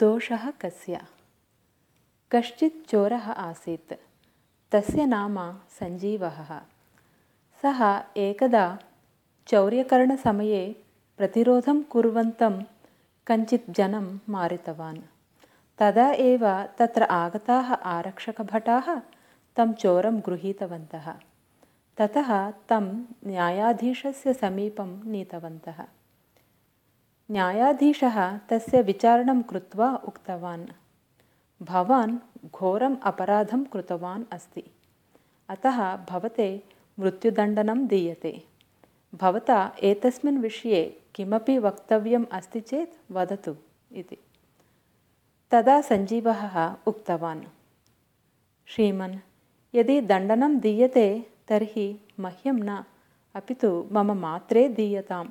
दोषः कस्य? कश्चित् चोरः आसीत्। तस्य नाम सञ्जीवः। सः एकदा चौर्यकरणसमये प्रतिरोधं कुर्वन्तं कञ्चित् जनं मारितवान्। तदा एव तत्र आगताः आरक्षकभटाः तं चोरं गृहीतवन्तः। ततः तं न्यायाधीशस्य समीपं नीतवन्तः न्यायाधीशः तस्य विचारणं कृत्वा उक्तवान् भवान् घोरम् अपराधं कृतवान् अस्ति। अतः भवते मृत्युदण्डनं दीयते। भवता एतस्मिन् विषये किमपि वक्तव्यम् अस्ति चेत् वदतु इति। तदा सञ्जीवः उक्तवान् श्रीमन् यदि दण्डनं दीयते तर्हि मह्यं न अपि तु मम मात्रे दीयताम्।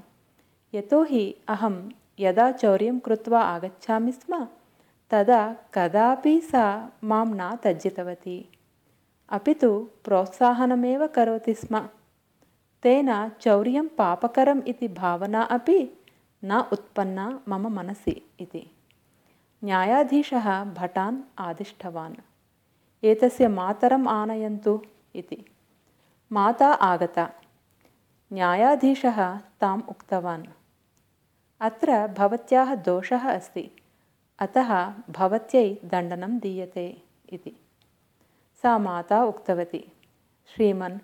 यतोहि अहं यदा चौर्यं कृत्वा आगच्छामि स्म तदा कदापि सा मां न तज्जितवती अपि तु प्रोत्साहनमेव करोति स्म। तेन चौर्यं पापकरम् इति भावना अपि न उत्पन्ना मम मनसि इति। न्यायाधीशः भटान् आदिष्टवान्। एतस्य मातरम् आनयन्तु इति। माता आगता। न्यायाधीशः ताम् उक्तवान् अत्र भवत्याः दोषः अस्ति। अतः भवत्यै दण्डनं दीयते इति। सा माता उक्तवती श्रीमन्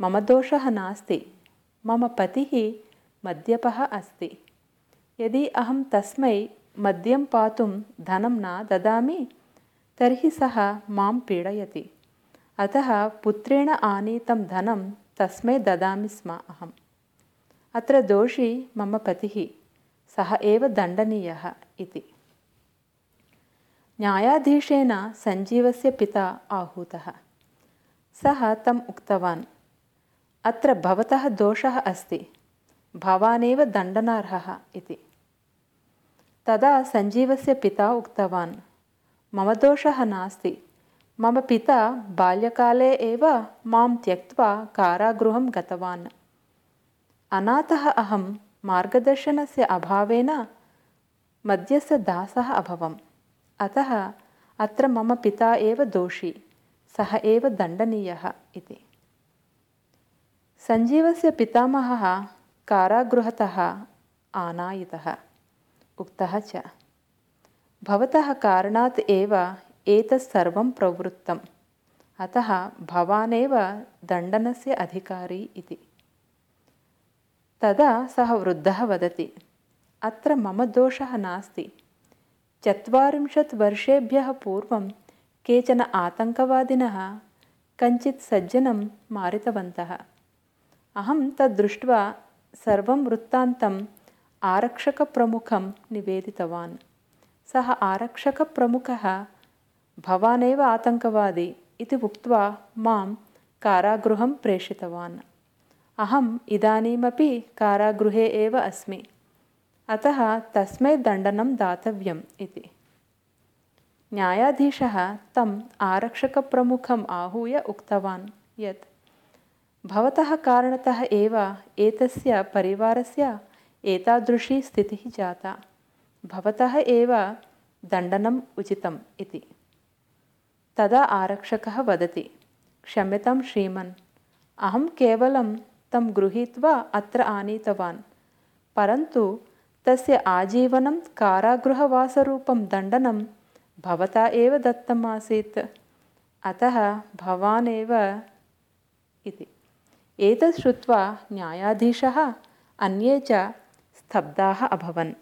मम दोषः नास्ति। मम पतिः मद्यपः अस्ति। यदि अहं तस्मै मद्यं पातुं धनं न ददामि तर्हि सः मां पीडयति। अतः पुत्रेण आनीतं धनं तस्मै ददामि स्म अहम्। अत्र दोषी मम पतिः सः एव दण्डनीयः इति। न्यायाधीशेन सञ्जीवस्य पिता आहूतः। सः तम् उक्तवान् अत्र भवतः दोषः अस्ति भवानेव दण्डनार्हः इति। तदा सञ्जीवस्य पिता उक्तवान् मम दोषः नास्ति मम पिता बाल्यकाले एव मां त्यक्त्वा कारागृहं गतवान्। अनाथः अहं मार्गदर्शनस्य अभावेन मद्यस्य दासः अभवम्। अतः अत्र मम पिता एव दोषी सः एव दण्डनीयः इति। सञ्जीवस्य पितामहः कारागृहतः आनायितः उक्तः च। भवतः कारणात् एव एतत् सर्वं प्रवृत्तम्। अतः भवानेव दण्डनस्य अधिकारी इति तदा सः वृद्धः वदति अत्र मम दोषः नास्ति। चत्वारिंशत् वर्षेभ्यः पूर्वं केचन आतङ्कवादिनः कञ्चित् सज्जनं मारितवन्तः। अहं तद्दृष्ट्वा सर्वं वृत्तान्तम् आरक्षकप्रमुखं निवेदितवान्। सः आरक्षकप्रमुखः भवानेव आतङ्कवादी इति उक्त्वा मां कारागृहं प्रेषितवान् अहम् इदानीमपि कारागृहे एव अस्मि। अतः तस्मै दण्डनं दातव्यम् इति। न्यायाधीशः तम् आरक्षकप्रमुखम् आहूय उक्तवान् यत् भवतः कारणतः एव एतस्य परिवारस्य एतादृशी स्थितिः जाता। भवतः एव दण्डनम् उचितम् इति। तदा आरक्षकः वदति क्षम्यतां श्रीमन् अहं केवलं तं गृहीत्वा अत्र आनीतवान्। परन्तु तस्य आजीवनं कारागृहवासरूपं दण्डनं भवता एव दत्तम् आसीत् अतः भवान् एव इति। एतत् श्रुत्वा न्यायाधीशः अन्ये च स्तब्धाः अभवन्